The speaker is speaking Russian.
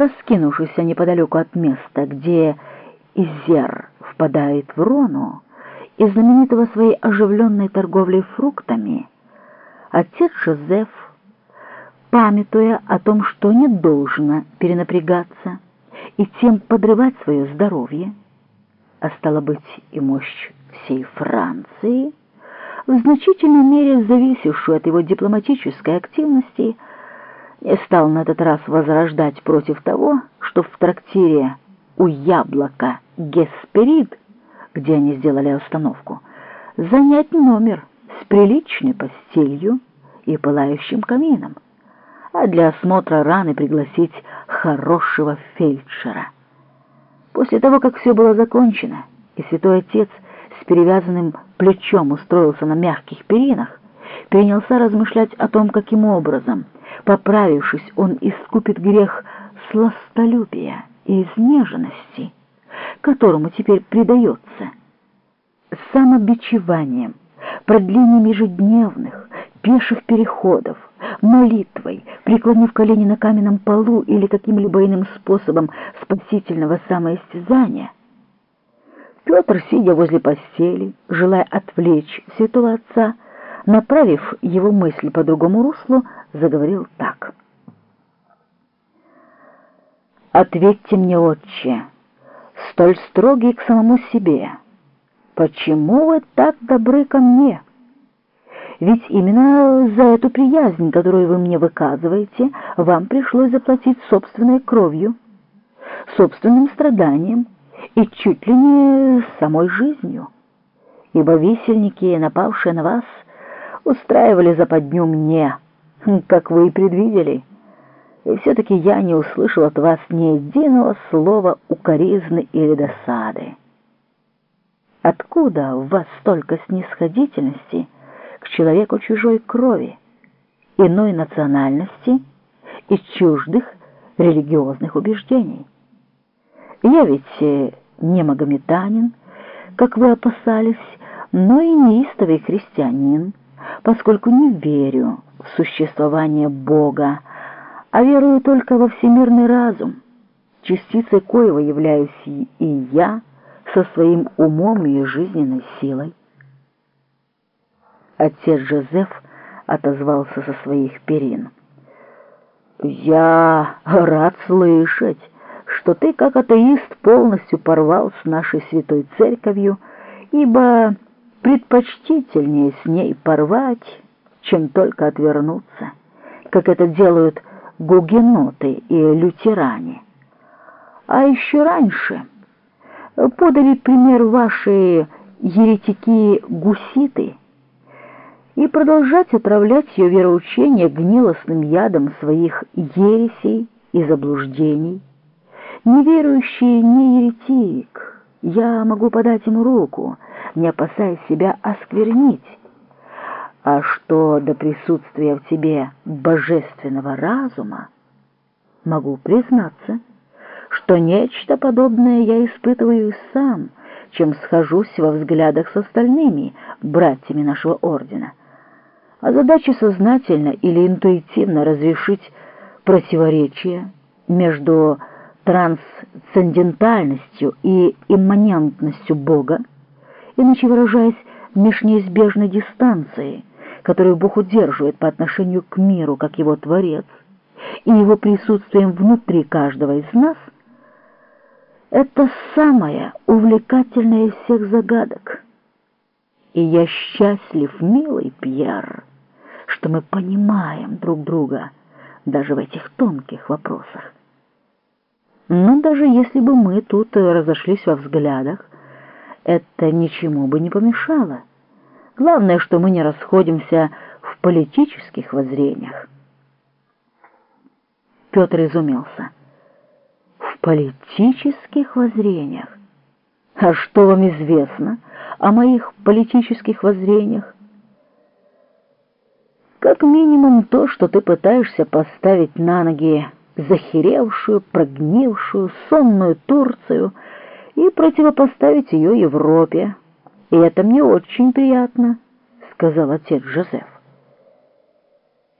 раскинувшийся неподалеку от места, где Изер впадает в Рону, и знаменитого своей оживленной торговлей фруктами, отец Жозеф, памятуя о том, что не должно перенапрягаться и тем подрывать свое здоровье, а стало быть и мощь всей Франции, в значительной мере зависевшую от его дипломатической активности, не стал на этот раз возрождать против того, что в трактире у яблока Гесперид, где они сделали остановку, занять номер с приличной постелью и пылающим камином, а для осмотра раны пригласить хорошего фельдшера. После того, как все было закончено, и святой отец с перевязанным плечом устроился на мягких перинах, принялся размышлять о том, каким образом, поправившись, он искупит грех сластолюбия и изнеженности, которому теперь предается, самобичеванием, продлением ежедневных, пеших переходов, молитвой, преклонив колени на каменном полу или каким-либо иным способом спасительного самоистязания, Петр, сидя возле постели, желая отвлечь святого отца, направив его мысль по другому руслу, заговорил так. «Ответьте мне, отче, столь строгий к самому себе, почему вы так добры ко мне?» Ведь именно за эту приязнь, которую вы мне выказываете, вам пришлось заплатить собственной кровью, собственным страданием и чуть ли не самой жизнью. Ибо висельники, напавшие на вас, устраивали западню мне, как вы и предвидели. И все-таки я не услышал от вас ни единого слова укоризны или досады. Откуда в вас столько снисходительности — к человеку чужой крови, иной национальности и чуждых религиозных убеждений. Я ведь э, не магометанин, как вы опасались, но и неистовый христианин, поскольку не верю в существование Бога, а верую только во всемирный разум, частицей коего являюсь и я со своим умом и жизненной силой. Отец Жозеф отозвался со своих перин. «Я рад слышать, что ты, как атеист, полностью порвал с нашей святой церковью, ибо предпочтительнее с ней порвать, чем только отвернуться, как это делают гугеноты и лютеране. А еще раньше подали пример ваши еретики-гуситы — и продолжать отравлять ее вероучение гнилостным ядом своих ересей и заблуждений. Неверующий не еретик, я могу подать ему руку, не опасаясь себя осквернить. А что до присутствия в тебе божественного разума, могу признаться, что нечто подобное я испытываю сам, чем схожусь во взглядах с остальными братьями нашего ордена а задача сознательно или интуитивно разрешить противоречия между трансцендентальностью и имманентностью Бога, иначе выражаясь, меж неизбежной дистанцией, которую Бог удерживает по отношению к миру, как его Творец, и его присутствием внутри каждого из нас, это самая увлекательная из всех загадок. И я счастлив, милый Пьер, что мы понимаем друг друга даже в этих тонких вопросах. Но даже если бы мы тут разошлись во взглядах, это ничему бы не помешало. Главное, что мы не расходимся в политических воззрениях. Петр изумился. В политических воззрениях? А что вам известно о моих политических воззрениях? Как минимум то, что ты пытаешься поставить на ноги захеревшую, прогнившую, сонную Турцию и противопоставить ее Европе. И это мне очень приятно, — сказал отец Жозеф.